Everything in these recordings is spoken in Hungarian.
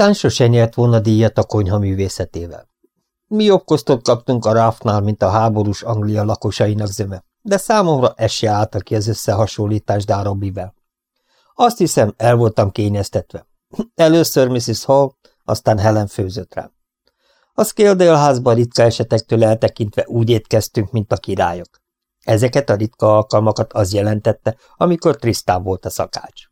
Trisztán sose nyert volna díjat a konyha művészetével. Mi jobb kosztot kaptunk a ráfnál, mint a háborús Anglia lakosainak zöme, de számomra ez se állta ki az összehasonlítás Darobivel. Azt hiszem, el voltam kényeztetve. Először Mrs. Hall, aztán Helen főzött rám. A Scaledale házban ritka esetektől eltekintve úgy étkeztünk, mint a királyok. Ezeket a ritka alkalmakat az jelentette, amikor Trisztán volt a szakács.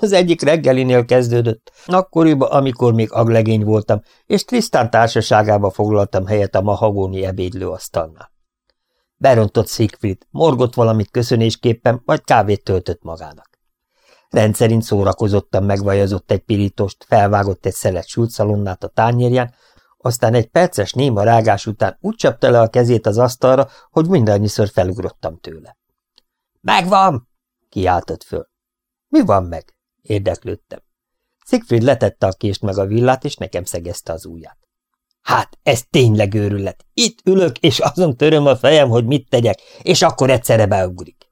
Az egyik reggelinél kezdődött, akkoriban, amikor még aglegény voltam, és Trisztán társaságába foglaltam helyet a mahagóni ebédlőasztalnál. Berontott Siegfried, morgott valamit köszönésképpen, vagy kávét töltött magának. Rendszerint szórakozottan megvajazott egy pirítost, felvágott egy szelet sült a tányérján, aztán egy perces néma rágás után úgy csapta le a kezét az asztalra, hogy mindannyiszor felugrottam tőle. – Megvan! – kiáltott föl. – Mi van meg? – érdeklődtem. Siegfried letette a kést meg a villát, és nekem szegezte az ujját. Hát, ez tényleg őrület. Itt ülök, és azon töröm a fejem, hogy mit tegyek, és akkor egyszerre beugrik.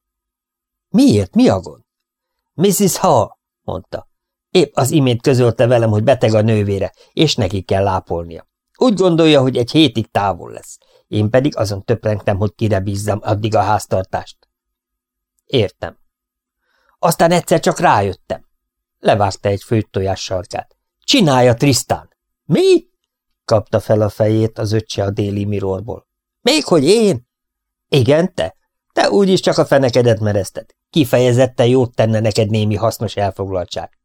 Miért? Mi a gond? Mrs. Hall, mondta. Épp az imént közölte velem, hogy beteg a nővére, és neki kell lápolnia. Úgy gondolja, hogy egy hétig távol lesz. Én pedig azon töprengtem, hogy kire bízzam addig a háztartást. Értem. Aztán egyszer csak rájöttem. Levágta egy főtt tojás sarkát. Csinálja, Trisztán! Mi? kapta fel a fejét az öccse a déli mirorból. Még hogy én? Igen, te. Te úgyis csak a fenekedet merezted. Kifejezetten jót tenne neked némi hasznos elfoglaltság.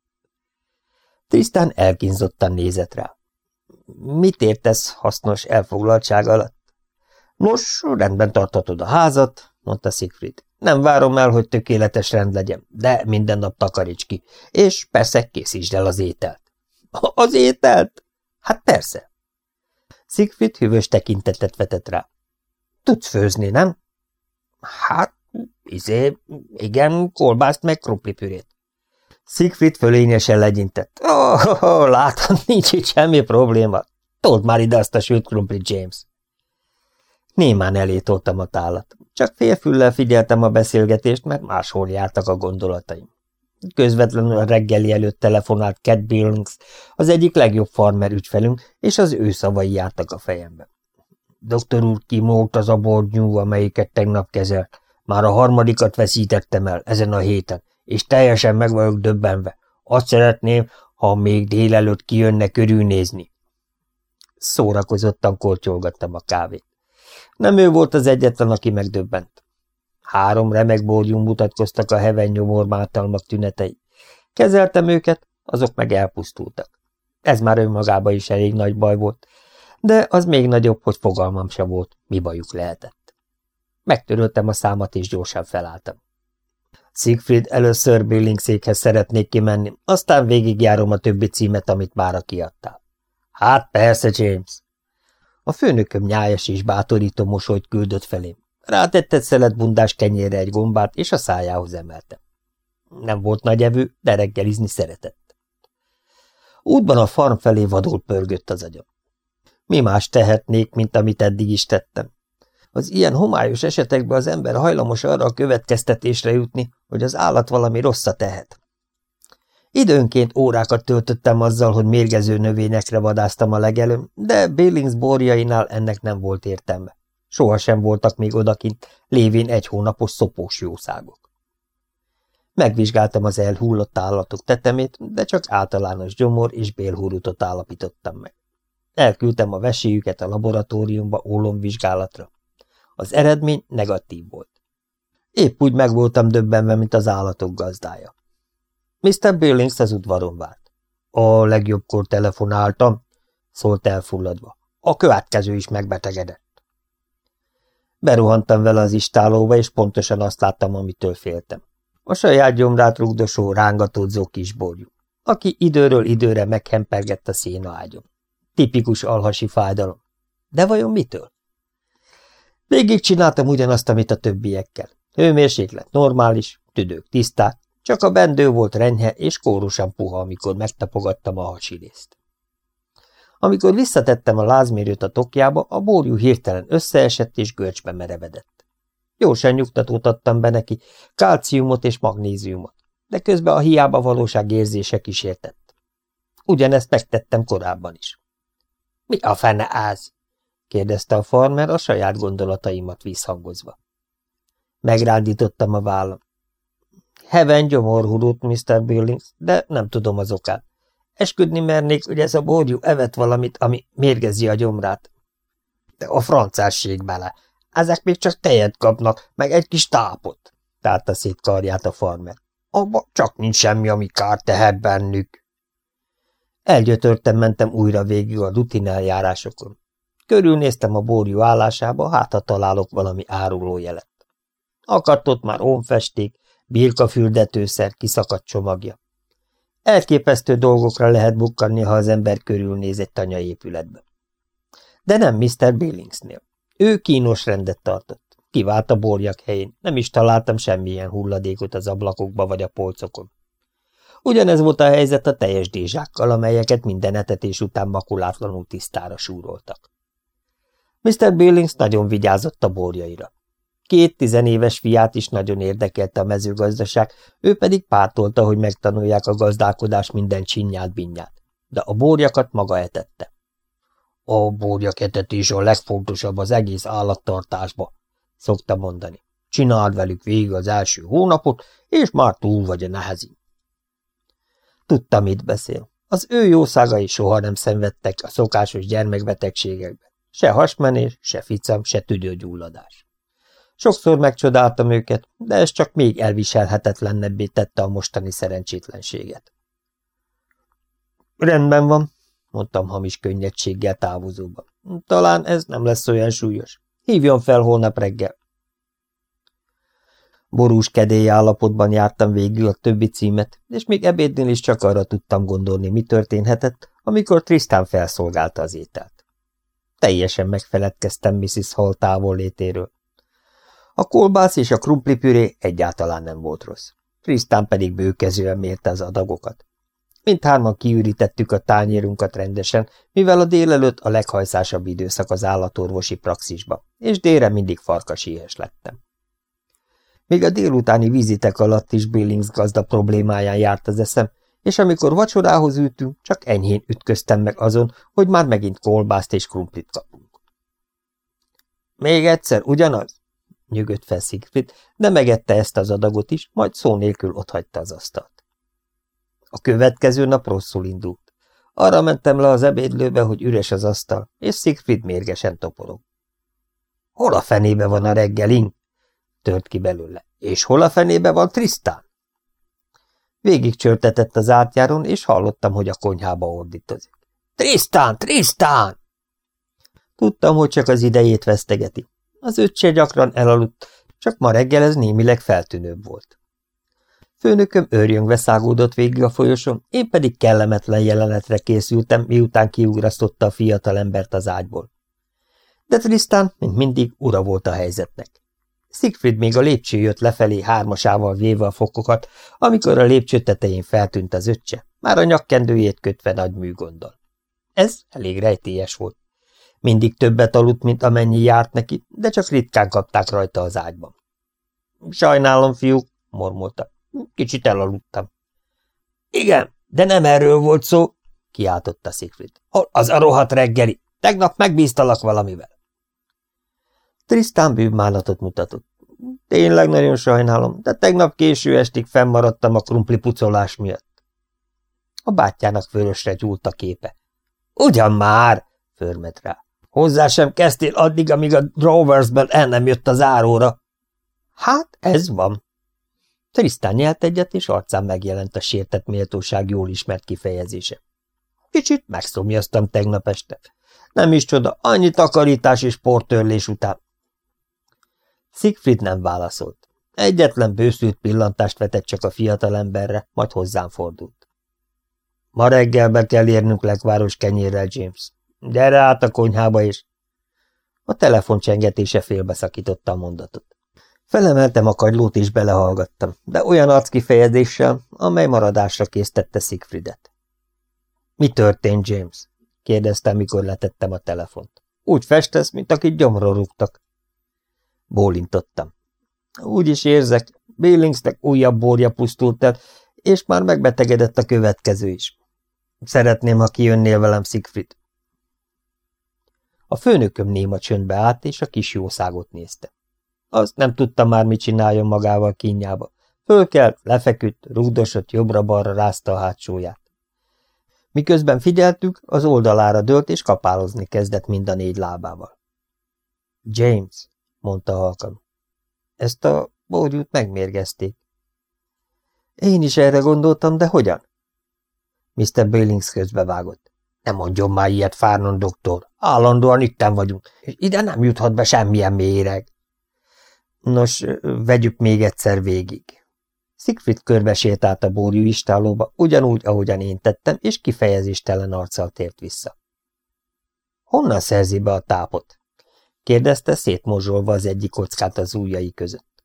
Trisztán elkínzottan nézett rá. Mit értesz hasznos elfoglaltság alatt? Nos, rendben tartatod a házat, mondta Siegfried. Nem várom el, hogy tökéletes rend legyen, de minden nap takaríts ki, és persze készítsd el az ételt. Az ételt? Hát persze. Siegfried hűvös tekintetet vetett rá. Tudsz főzni, nem? Hát, izé, igen, kolbászt meg krumplipürét. Siegfried fölényesen legyintett. Oh, oh, oh, látod, nincs itt semmi probléma. Told már ide azt a sült krumplit, James. Némán elé a tálat. Csak félfüllel figyeltem a beszélgetést, mert máshol jártak a gondolataim. Közvetlenül a reggeli előtt telefonált Cat Billings, az egyik legjobb farmer ügyfelünk, és az ő szavai jártak a fejembe. Doktor úr, kimólt az a bornyú, amelyiket tegnap kezelt. Már a harmadikat veszítettem el ezen a héten, és teljesen meg vagyok döbbenve. Azt szeretném, ha még délelőtt kijönne körülnézni. Szórakozottan kortyolgattam a kávét. Nem ő volt az egyetlen, aki megdöbbent. Három remek borjunk mutatkoztak a heven nyomormátalmak tünetei. Kezeltem őket, azok meg elpusztultak. Ez már önmagában is elég nagy baj volt, de az még nagyobb, hogy fogalmam sem volt, mi bajuk lehetett. Megtöröltem a számat, és gyorsan felálltam. Siegfried, először Billingszékhez szeretnék kimenni, aztán végigjárom a többi címet, amit már kiadtál. Hát persze, James. A főnököm nyájas és bátorító mosolyt küldött felém. Rátett egy szelet bundás kenyérre egy gombát, és a szájához emelte. Nem volt nagy evő, de reggelizni szeretett. Útban a farm felé vadul pörgött az agyam. Mi más tehetnék, mint amit eddig is tettem? Az ilyen homályos esetekben az ember hajlamos arra a következtetésre jutni, hogy az állat valami rosszat tehet. Időnként órákat töltöttem azzal, hogy mérgező növényekre vadáztam a legelőm, de Billings borjainál ennek nem volt értelme. Sohasem voltak még odakint, lévén egy hónapos szopós jószágok. Megvizsgáltam az elhullott állatok tetemét, de csak általános gyomor és bélhurutot állapítottam meg. Elküldtem a veséjüket a laboratóriumba ólomvizsgálatra. Az eredmény negatív volt. Épp úgy meg voltam döbbenve, mint az állatok gazdája. Mr. Billings az udvaron várt. A legjobbkor telefonáltam, szólt elfulladva. A következő is megbetegedett. Beruhantam vele az istálóba, és pontosan azt láttam, amitől féltem. A saját gyomrát rugdosó, rángatódzó kisborjú, aki időről időre meghempergett a széna ágyon. Tipikus alhasi fájdalom. De vajon mitől? Végig csináltam ugyanazt, amit a többiekkel. Hőmérséklet normális, tüdők tiszták, csak a bendő volt renyhe és kórosan puha, amikor megtapogattam a hasilészt. Amikor visszatettem a lázmérőt a tokjába, a bórjú hirtelen összeesett és görcsbe merevedett. Jósan nyugtatót adtam be neki, kálciumot és magnéziumot, de közben a hiába valóság érzése kísértett. Ugyanezt megtettem korábban is. Mi a fene áz? kérdezte a farmer a saját gondolataimat visszhangozva. Megrándítottam a vállam. Heven gyomorhurút, Mr. Billings, de nem tudom az okát. Esküdni mernék, hogy ez a borjú evett valamit, ami mérgezi a gyomrát. De a francásség bele. Ezek még csak tejet kapnak, meg egy kis tápot, tárta szét karját a farmer. Abba csak nincs semmi, ami kár tehet bennük. Elgyötörtem mentem újra végig a rutineljárásokon. Körülnéztem a borjú állásába, hát ha találok valami áruló jelet. Akadt ott már ónfesték, birkafürdetőszer, kiszakadt csomagja. Elképesztő dolgokra lehet bukkanni, ha az ember körülnéz egy tanyaépületbe. De nem Mr. Billingsnél. Ő kínos rendet tartott. Kivált a borjak helyén, nem is találtam semmilyen hulladékot az ablakokba vagy a polcokon. Ugyanez volt a helyzet a teljes dézsákkal, amelyeket minden etetés után makulátlanul tisztára súroltak. Mr. Billings nagyon vigyázott a borjaira. Két tizenéves fiát is nagyon érdekelte a mezőgazdaság, ő pedig pártolta, hogy megtanulják a gazdálkodás minden csinyát binyát, de a borjakat maga etette. A borjak etetés a legfontosabb az egész állattartásba, szokta mondani. Csináld velük végig az első hónapot, és már túl vagy a nehezin. Tudta, mit beszél. Az ő jószágai soha nem szenvedtek a szokásos gyermekbetegségekben. Se hasmenés, se ficam, se tüdőgyulladás. Sokszor megcsodáltam őket, de ez csak még elviselhetetlennebbé tette a mostani szerencsétlenséget. Rendben van, mondtam hamis könnyedséggel távozóban. Talán ez nem lesz olyan súlyos. Hívjon fel holnap reggel. Borús kedély állapotban jártam végül a többi címet, és még ebédnél is csak arra tudtam gondolni, mi történhetett, amikor Tristan felszolgálta az ételt. Teljesen megfeledkeztem Mrs. Hall távollétéről. A kolbász és a krumplipüré egyáltalán nem volt rossz. Tristan pedig bőkezően mérte az adagokat. Mindhárman kiürítettük a tányérunkat rendesen, mivel a délelőtt a leghajszásabb időszak az állatorvosi praxisba, és délre mindig farkasíhes lettem. Még a délutáni vizitek alatt is Billings gazda problémáján járt az eszem, és amikor vacsorához ültünk, csak enyhén ütköztem meg azon, hogy már megint kolbászt és krumplit kapunk. Még egyszer, ugyanaz? Nyögött fel Siegfried, de megette ezt az adagot is, majd szó nélkül otthagyta az asztalt. A következő nap rosszul indult. Arra mentem le az ebédlőbe, hogy üres az asztal, és Siegfried mérgesen toporog. Hol a fenébe van a reggelink? tört ki belőle. És hol a fenébe van Trisztán? Végig csörtetett az átjáron, és hallottam, hogy a konyhába ordítozik. Trisztán! Trisztán! Tudtam, hogy csak az idejét vesztegeti. Az öccse gyakran elaludt, csak ma reggel ez némileg feltűnőbb volt. Főnököm őrjöngve szágódott végig a folyosón, én pedig kellemetlen jelenetre készültem, miután kiugrasztotta a fiatalembert az ágyból. De Tristan, mint mindig, ura volt a helyzetnek. Siegfried még a lépcső jött lefelé hármasával véve a fokokat, amikor a lépcső tetején feltűnt az öccse, már a nyakkendőjét kötve nagy műgondol. Ez elég rejtélyes volt. Mindig többet aludt, mint amennyi járt neki, de csak ritkán kapták rajta az ágyban. Sajnálom, fiúk, mormolta. Kicsit elaludtam. Igen, de nem erről volt szó, kiáltotta Siegfried. Hol az a rohadt reggeli? Tegnap megbíztalak valamivel. Trisztán bűvmálatot mutatott. Tényleg nagyon sajnálom, de tegnap késő estig fennmaradtam a krumpli pucolás miatt. A bátyjának vörösre gyúlt a képe. Ugyan már, förmet rá. Hozzá sem kezdtél addig, amíg a Droversben el nem jött az áróra. Hát, ez van. Trisztán nyelt egyet, és arcán megjelent a sértett méltóság jól ismert kifejezése. Kicsit megszomjaztam tegnap este. Nem is csoda, annyi takarítás és portörlés után. Siegfried nem válaszolt. Egyetlen bőszült pillantást vetett csak a fiatalemberre, majd hozzám fordult. Ma reggel be kell érnünk lekváros kenyérrel, James. Gyere át a konyhába is. A telefon csengetése félbeszakította a mondatot. Felemeltem a kagylót és belehallgattam, de olyan arckifejezéssel, amely maradásra késztette Siegfriedet. Mi történt, James? kérdeztem, mikor letettem a telefont. Úgy festesz, mint akit gyomra rúgtak. Bólintottam. Úgy is érzek, Billingsnek újabb borja pusztult el, és már megbetegedett a következő is. Szeretném, ha kijönnél velem, Siegfried. A főnököm néma csöndbe állt, és a kis jószágot nézte. Azt nem tudta már, mit csináljon magával kínjába. Fölkelt, lefeküdt, rúgdosott, jobbra-balra rázta a hátsóját. Miközben figyeltük, az oldalára dőlt, és kapálozni kezdett mind a négy lábával. James, mondta halkan, ezt a borjút megmérgezték. Én is erre gondoltam, de hogyan? Mr. Billings közbevágott. Nem mondjon már ilyet, Fárnon doktor. Állandóan itten vagyunk, és ide nem juthat be semmilyen méreg. Nos, vegyük még egyszer végig. Siegfried körbe sétált a bórjú istálóba, ugyanúgy, ahogyan én tettem, és kifejezéstelen arccal tért vissza. Honnan szerzi be a tápot? kérdezte szétmozsolva az egyik kockát az ujjai között.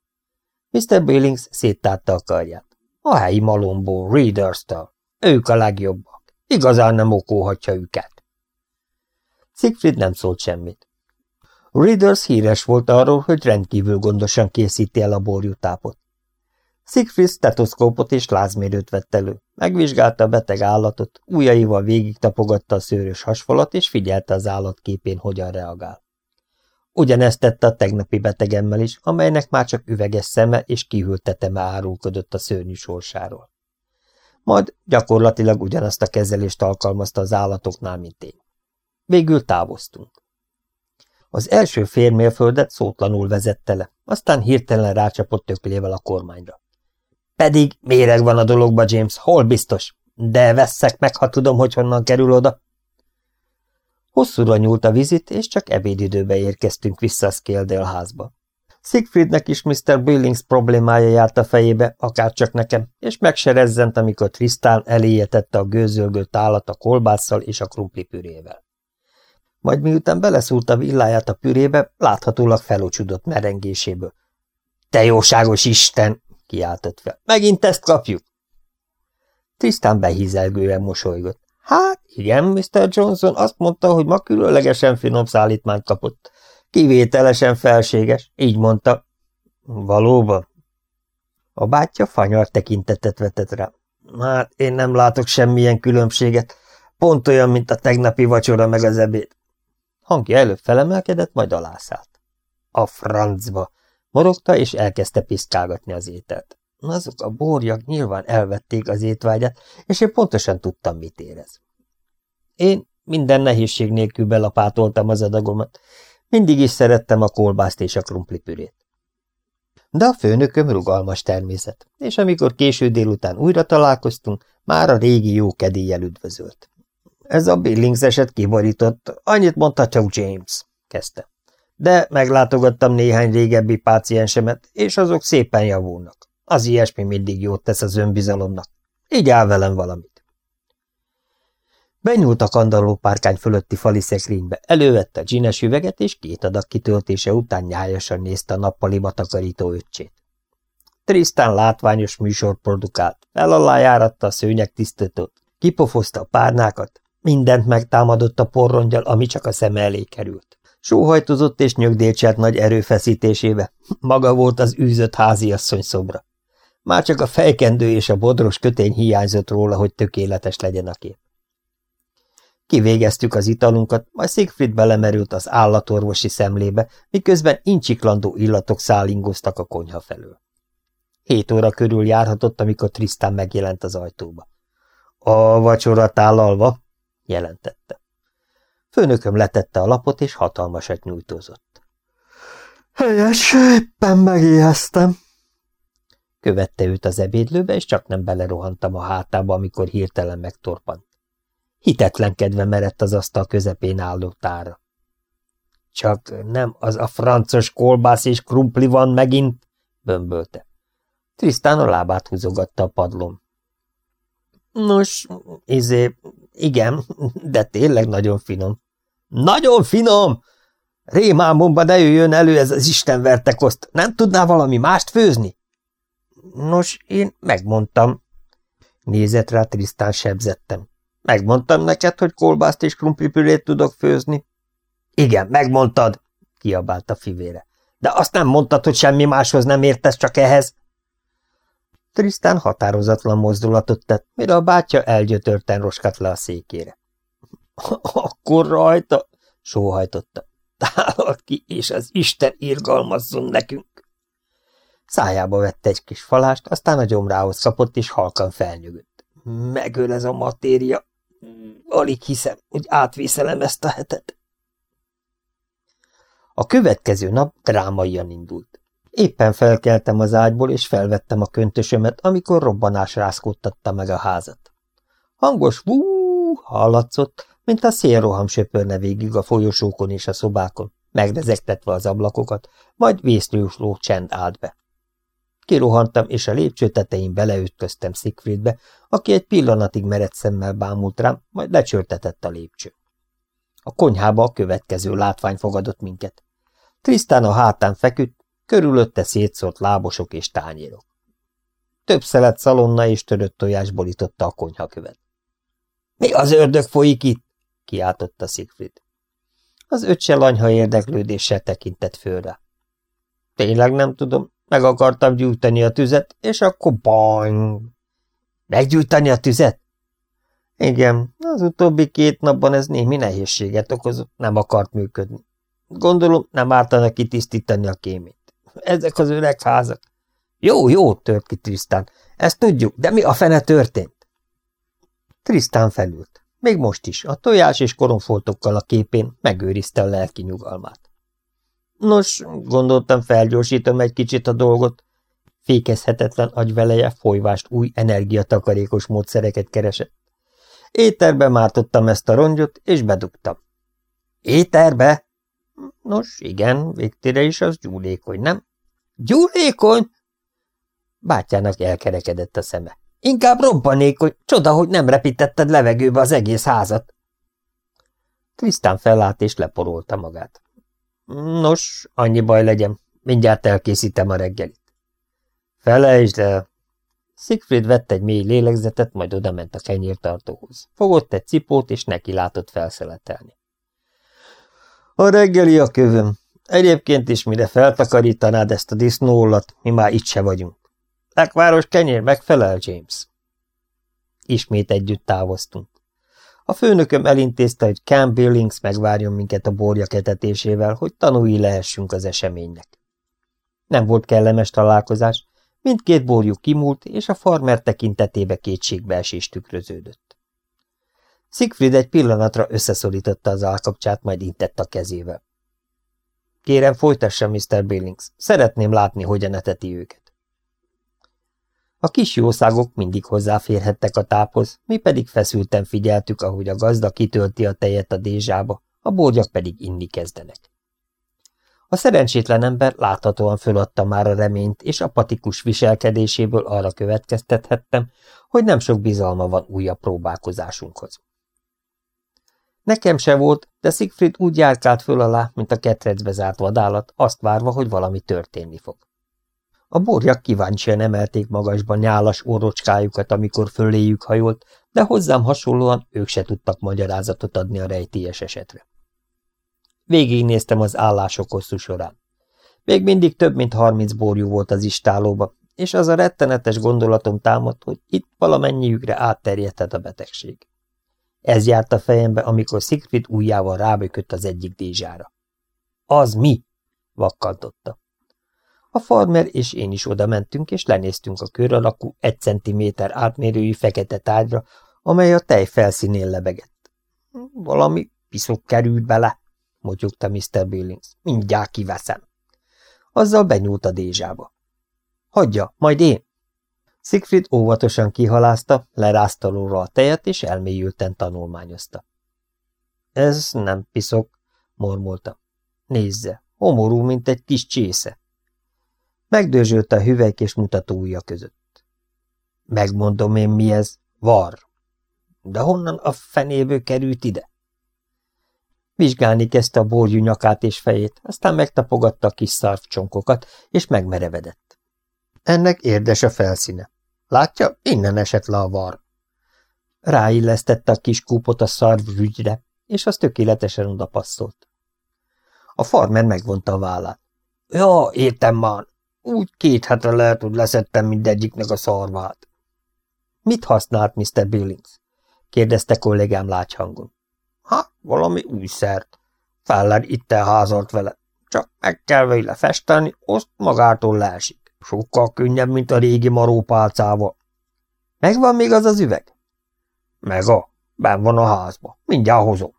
Mr. Billings széttárta a karját. A helyi malomból, Readers-től. Ők a legjobbak. Igazán nem okóhatja őket. Siegfried nem szólt semmit. Readers híres volt arról, hogy rendkívül gondosan készíti el a borjutápot. Siegfried stetoszkópot és lázmérőt vett elő, megvizsgálta a beteg állatot, ujjaival végig tapogatta a szőrös hasfalat, és figyelte az állat képén, hogyan reagál. Ugyanezt tette a tegnapi betegemmel is, amelynek már csak üveges szeme és kihűlt teteme árulkodott a szörnyű sorsáról. Majd gyakorlatilag ugyanazt a kezelést alkalmazta az állatoknál, mint én. Végül távoztunk. Az első férmélföldet szótlanul vezette le, aztán hirtelen rácsapott töklével a kormányra. Pedig méreg van a dologba, James, hol biztos? De vesszek meg, ha tudom, hogy honnan kerül oda. Hosszúra nyúlt a vizit, és csak ebédidőbe érkeztünk vissza a házba. Siegfriednek is Mr. Billings problémája járt a fejébe, akár csak nekem, és meg amikor Tristan eléjetette a gőzölgött állat a kolbásszal és a krumplipürével. Majd miután beleszúrt a villáját a pürébe, láthatólag felocsudott merengéséből. – Te jóságos Isten! – kiáltott fel. – Megint ezt kapjuk! Tristan behízelgően mosolygott. Hát, igen, Mr. Johnson azt mondta, hogy ma különlegesen finom szállítmányt kapott. Kivételesen felséges, így mondta. Valóban? A bátyja fanyar tekintetet vetett rá. Hát, én nem látok semmilyen különbséget. Pont olyan, mint a tegnapi vacsora meg az ebéd. Hangja előbb felemelkedett, majd alászállt. A francba! Morogta, és elkezdte piszkálgatni az ételt. Azok a borjak nyilván elvették az étvágyat, és én pontosan tudtam, mit érez. Én minden nehézség nélkül belapátoltam az adagomat. Mindig is szerettem a kolbászt és a krumplipürét. De a főnököm rugalmas természet, és amikor késő délután újra találkoztunk, már a régi jó kedéllyel üdvözölt. Ez a Billings eset kiborított, annyit mondta csak James, kezdte. De meglátogattam néhány régebbi páciensemet, és azok szépen javulnak. Az ilyesmi mindig jót tesz az önbizalomnak. Így áll velem valamit. Benyúlt a kandalló párkány fölötti fali szekrénybe, elővette a dzsines üveget, és két adag kitöltése után nyájasan nézte a nappaliba takarító öccsét. Tristan látványos műsor produkált, elalájáratta a szőnyeg tisztítót, kipofozta a párnákat, mindent megtámadott a porrongyal, ami csak a szem elé került. Sóhajtozott és nyögdécselt nagy erőfeszítésébe, maga volt az űzött háziasszony szobra. Már csak a fejkendő és a bodros kötény hiányzott róla, hogy tökéletes legyen a kép. Kivégeztük az italunkat, majd Siegfried belemerült az állatorvosi szemlébe, miközben incsiklandó illatok szállingoztak a konyha felől. Hét óra körül járhatott, amikor Tristan megjelent az ajtóba. – A vacsora tálalva? – jelentette. Főnököm letette a lapot, és hatalmasat nyújtózott. – Helyes, éppen megijesztem! Követte őt az ebédlőbe, és csak nem belerohantam a hátába, amikor hirtelen megtorpant. Hitetlenkedve merett az asztal közepén álló tára. Csak nem az a francos kolbász és krumpli van megint, bömbölte. Trisztán a lábát húzogatta a padlón. Nos, izé, igen, de tényleg nagyon finom. Nagyon finom! Rémámomba ne jöjjön elő ez az istenverte koszt. Nem tudná valami mást főzni? Nos, én megmondtam. Nézett rá Trisztán sebzettem. Megmondtam neked, hogy kolbászt és krumplipürét tudok főzni? Igen, megmondtad, kiabált a fivére. De azt nem mondtad, hogy semmi máshoz nem értesz, csak ehhez. Trisztán határozatlan mozdulatot tett, mire a bátyja elgyötörten roskat le a székére. – Akkor rajta! – sóhajtotta. – Tálalt ki, és az Isten irgalmazzon nekünk! Szájába vette egy kis falást, aztán a gyomrához kapott, és halkan felnyögött. Megöl ez a matéria. Alig hiszem, hogy átvészelem ezt a hetet. A következő nap drámaian indult. Éppen felkeltem az ágyból, és felvettem a köntösömet, amikor robbanás rázkódtatta meg a házat. Hangos vú hallatszott, mint a szélroham söpörne végig a folyosókon és a szobákon, megrezegtetve az ablakokat, majd vészlősló csend állt be. Kirohantam, és a lépcső tetején beleütköztem Szigfriedbe, aki egy pillanatig mered szemmel bámult rám, majd lecsörtetett a lépcső. A konyhába a következő látvány fogadott minket. Trisztán a hátán feküdt, körülötte szétszórt lábosok és tányérok. Több szelet szalonna és törött tojás borította a konyhakövet. – Mi az ördög folyik itt? – kiáltotta Szigfried. Az öccse lanyha érdeklődéssel tekintett fölre. – Tényleg nem tudom, meg akartam gyújtani a tüzet, és akkor bang! Meggyújtani a tüzet? Igen, az utóbbi két napban ez némi nehézséget okozott, nem akart működni. Gondolom, nem ártana kitisztítani a kémét. Ezek az öreg házak. Jó, jó, tört ki Trisztán. Ezt tudjuk, de mi a fene történt? Trisztán felült. Még most is, a tojás és koromfoltokkal a képén megőrizte a lelki nyugalmát. Nos, gondoltam, felgyorsítom egy kicsit a dolgot. Fékezhetetlen agyveleje folyvást új energiatakarékos módszereket keresett. Éterbe mártottam ezt a rongyot, és bedugtam. Éterbe? Nos, igen, végtére is az gyúlékony, nem? Gyúlékony? Bátyának elkerekedett a szeme. Inkább robbanékony, csoda, hogy nem repítetted levegőbe az egész házat. Trisztán felállt és leporolta magát. Nos, annyi baj legyen, mindjárt elkészítem a reggelit. Felejtsd el! Siegfried vett egy mély lélegzetet, majd odament a kenyértartóhoz. Fogott egy cipót, és neki látott felszeletelni. A reggeli a kövöm. Egyébként is, mire feltakarítanád ezt a disznólat, mi már itt se vagyunk. Lekváros kenyér megfelel, James. Ismét együtt távoztunk. A főnököm elintézte, hogy Cam Billings megvárjon minket a borja ketetésével, hogy tanulni lehessünk az eseménynek. Nem volt kellemes találkozás, mindkét borjuk kimúlt, és a farmer tekintetébe kétségbeesés tükröződött. Siegfried egy pillanatra összeszorította az állkapcsát, majd intett a kezével. Kérem, folytassa, Mr. Billings. Szeretném látni, hogyan eteti őket. A kis jószágok mindig hozzáférhettek a táphoz, mi pedig feszülten figyeltük, ahogy a gazda kitölti a tejet a dézsába, a borgyak pedig inni kezdenek. A szerencsétlen ember láthatóan föladta már a reményt, és apatikus viselkedéséből arra következtethettem, hogy nem sok bizalma van újabb próbálkozásunkhoz. Nekem se volt, de Siegfried úgy járkált föl alá, mint a ketrecbe zárt vadállat, azt várva, hogy valami történni fog. A borjak kíváncsian emelték magasba nyálas orrocskájukat, amikor föléjük hajolt, de hozzám hasonlóan ők se tudtak magyarázatot adni a rejtélyes esetre. Végignéztem az állások hosszú során. Még mindig több mint harminc borjú volt az istálóba, és az a rettenetes gondolatom támadt, hogy itt valamennyiükre átterjedhet a betegség. Ez járt a fejembe, amikor Siegfried ujjával rábökött az egyik dézsára. Az mi? vakkantotta. A farmer és én is oda mentünk, és lenéztünk a kör alakú, egy centiméter átmérőjű fekete tárgyra, amely a tej felszínén lebegett. Valami piszok került bele, motyogta Mr. Billings. Mindjárt kiveszem. Azzal benyúlt a dézsába. Hagyja, majd én. Siegfried óvatosan kihalázta, lerázta a tejet, és elmélyülten tanulmányozta. Ez nem piszok, mormolta. Nézze, homorú, mint egy kis csésze. Megdőzsölte a hüvelyk és mutató ujja között. Megmondom én, mi ez. Var. De honnan a fenéből került ide? Vizsgálni kezdte a borjú nyakát és fejét, aztán megtapogatta a kis szarvcsonkokat, és megmerevedett. Ennek érdes a felszíne. Látja, innen esett le a var. Ráillesztette a kis kúpot a szarv rügyre, és az tökéletesen odapasszolt. A farmer megvonta a vállát. Ja, értem már, Úgy két hete lehet, hogy leszettem mindegyiknek a szarvát. Mit használt Mr. Billings? kérdezte kollégám lágyhangon. Ha, valami új szert. Feller itt elházolt vele. Csak meg kell vele festeni, azt magától leesik. Sokkal könnyebb, mint a régi marópálcával. Megvan még az az üveg? Meg a, ben van a házba. Mindjárt hozom.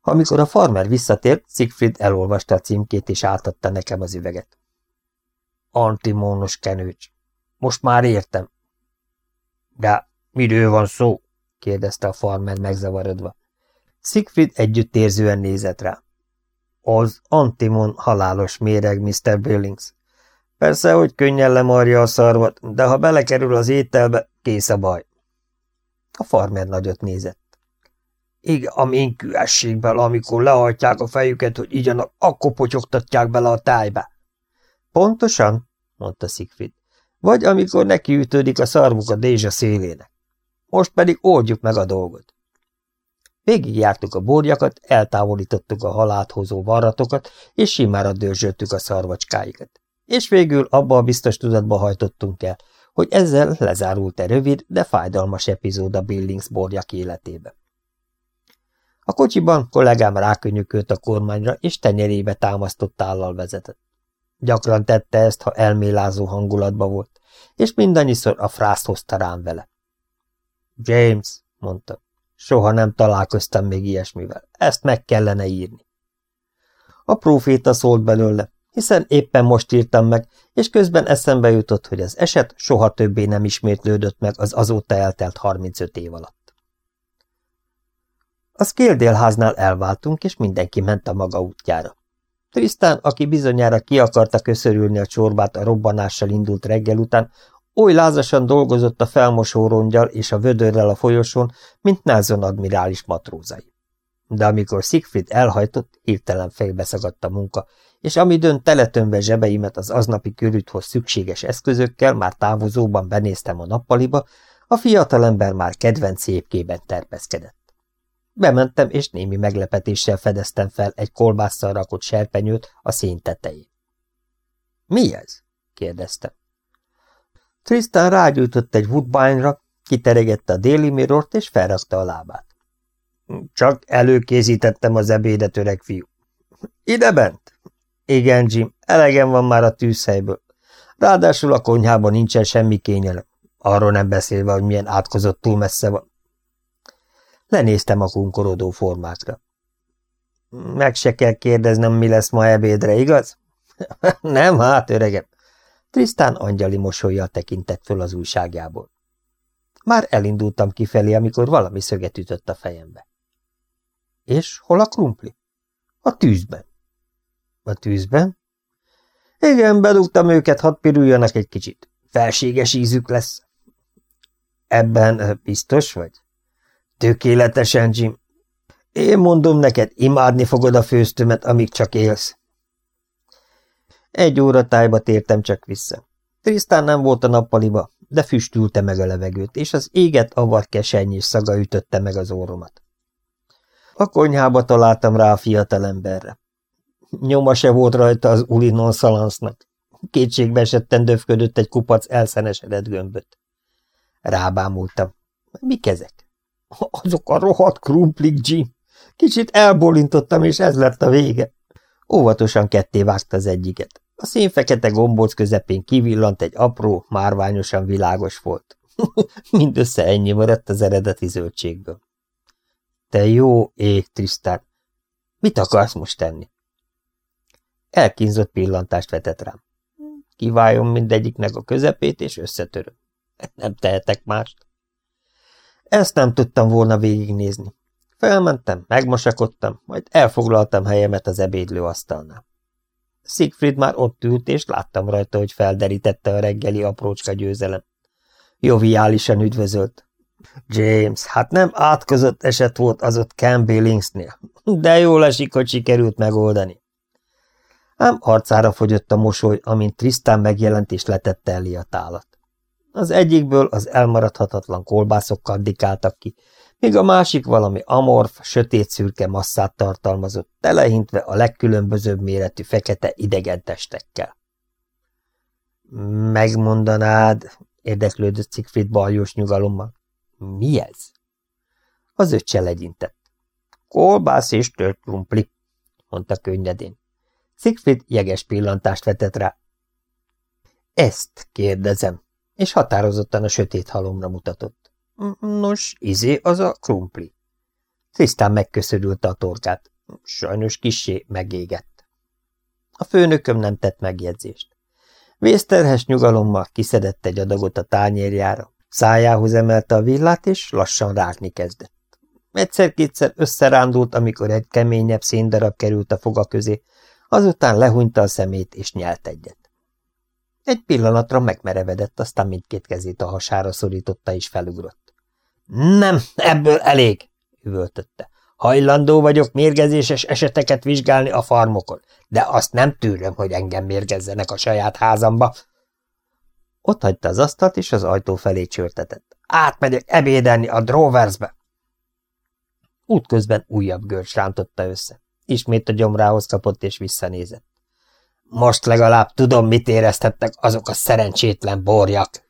Amikor a farmer visszatért, Siegfried elolvasta a címkét és átadta nekem az üveget. Antimónos kenőcs. Most már értem. De miről van szó? kérdezte a farmer megzavarodva. Siegfried együttérzően nézett rá. Az antimon halálos méreg, Mr. Billings. Persze, hogy könnyen lemarja a szarvat, de ha belekerül az ételbe, kész a baj. A farmer nagyot nézett. Igen, a minküességből, amikor lehajtják a fejüket, hogy igyanak, akkor potyogtatják bele a tájba. Pontosan, mondta Siegfried. Vagy amikor nekiütődik a szarvuk a dézsa szélének. Most pedig oldjuk meg a dolgot. Végigjártuk a borjakat, eltávolítottuk a halált hozó varratokat, és simára dörzsöltük a szarvacskáikat. És végül abba a biztos tudatba hajtottunk el, hogy ezzel lezárult egy rövid, de fájdalmas epizód a Billings borjak életébe. A kocsiban kollégám rákönyökölt a kormányra, és tenyerébe támasztott állal vezetett. Gyakran tette ezt, ha elmélázó hangulatba volt, és mindannyiszor a frászt hozta rám vele. James, mondta, soha nem találkoztam még ilyesmivel, ezt meg kellene írni. A próféta szólt belőle, hiszen éppen most írtam meg, és közben eszembe jutott, hogy az eset soha többé nem ismétlődött meg az azóta eltelt 35 év alatt. A Scale elváltunk, és mindenki ment a maga útjára. Trisztán, aki bizonyára ki akarta köszörülni a csorbát a robbanással indult reggel után, oly lázasan dolgozott a felmosórongyal és a vödörrel a folyosón, mint Nelson admirális matrózai. De amikor Siegfried elhajtott, hirtelen fejbeszagadt a munka, és amidőn teletömve zsebeimet az aznapi körüthoz szükséges eszközökkel már távozóban benéztem a nappaliba, a fiatalember már kedvenc szépkében terpeszkedett. Bementem, és némi meglepetéssel fedeztem fel egy kolbásszal rakott serpenyőt a szén tetején. – Mi ez? – kérdeztem. Tristan rágyújtott egy woodbine-ra, kiteregette a déli mirrort, és felrakta a lábát. – Csak előkészítettem az ebédet, öreg fiú. – Ide bent? – Igen, Jim, elegem van már a tűzhelyből. Ráadásul a konyhában nincsen semmi kényelem. Arról nem beszélve, hogy milyen átkozott túl messze van. Lenéztem a kunkorodó formákra. Meg se kell kérdeznem, mi lesz ma ebédre, igaz? Nem, hát, öregem. Trisztán angyali mosolyjal tekintett föl az újságjából. Már elindultam kifelé, amikor valami szöget ütött a fejembe. És hol a krumpli? A tűzben. A tűzben? Igen, bedugtam őket, hadd piruljanak egy kicsit. Felséges ízük lesz. Ebben biztos vagy? Tökéletesen, Jim. Én mondom neked, imádni fogod a főztömet, amíg csak élsz. Egy óra tájba tértem csak vissza. Trisztán nem volt a nappaliba, de füstülte meg a levegőt, és az éget avar kesenyés szaga ütötte meg az óromat. A konyhába találtam rá a fiatalemberre. Nyoma se volt rajta az uli nonszalansznak. Kétségbe esetten döfködött egy kupac elszenesedett gömböt. Rábámultam. Mik ezek? Azok a rohadt krumplik, Jim. Kicsit elbolintottam, és ez lett a vége. Óvatosan ketté vágta az egyiket. A szénfekete gombóc közepén kivillant egy apró, márványosan világos volt. Mindössze ennyi maradt az eredeti zöldségből. Te jó ég, Trisztán! Mit akarsz most tenni? Elkínzott pillantást vetett rám. Kiváljon mindegyiknek a közepét, és összetöröm. Nem tehetek mást. Ezt nem tudtam volna végignézni. Felmentem, megmosakodtam, majd elfoglaltam helyemet az ebédlőasztalnál. Siegfried már ott ült, és láttam rajta, hogy felderítette a reggeli aprócska győzelem. Joviálisan üdvözölt. James, hát nem átkozott eset volt az ott Campbell de jól esik, hogy sikerült megoldani. Ám arcára fogyott a mosoly, amint Tristan megjelent és letette elé a tálat. Az egyikből az elmaradhatatlan kolbászok kandikáltak ki, míg a másik valami amorf, sötét-szürke masszát tartalmazott, telehintve a legkülönbözőbb méretű fekete idegen testekkel. Megmondanád, érdeklődött Szigfried baljós nyugalommal. Mi ez? Az öccse legyintett. Kolbász és tört krumpli, mondta könnyedén. Szigfried jeges pillantást vetett rá. Ezt kérdezem, és határozottan a sötét halomra mutatott. Nos, izé az a krumpli. Tisztán megköszörülte a torkát. Sajnos kissé megégett. A főnököm nem tett megjegyzést. Vészterhes nyugalommal kiszedett egy adagot a tányérjára, szájához emelte a villát, és lassan rágni kezdett. Egyszer-kétszer összerándult, amikor egy keményebb széndarab került a foga közé, azután lehúnyta a szemét, és nyelt egyet. Egy pillanatra megmerevedett, aztán mindkét kezét a hasára szorította, és felugrott. Nem, ebből elég, üvöltötte. Hajlandó vagyok mérgezéses eseteket vizsgálni a farmokon, de azt nem tűröm, hogy engem mérgezzenek a saját házamba. Ott hagyta az asztalt, és az ajtó felé csörtetett. Átmegyek ebédelni a Droversbe. Útközben újabb görcs rántotta össze. Ismét a gyomrához kapott, és visszanézett. Most legalább tudom, mit éreztettek azok a szerencsétlen borjak.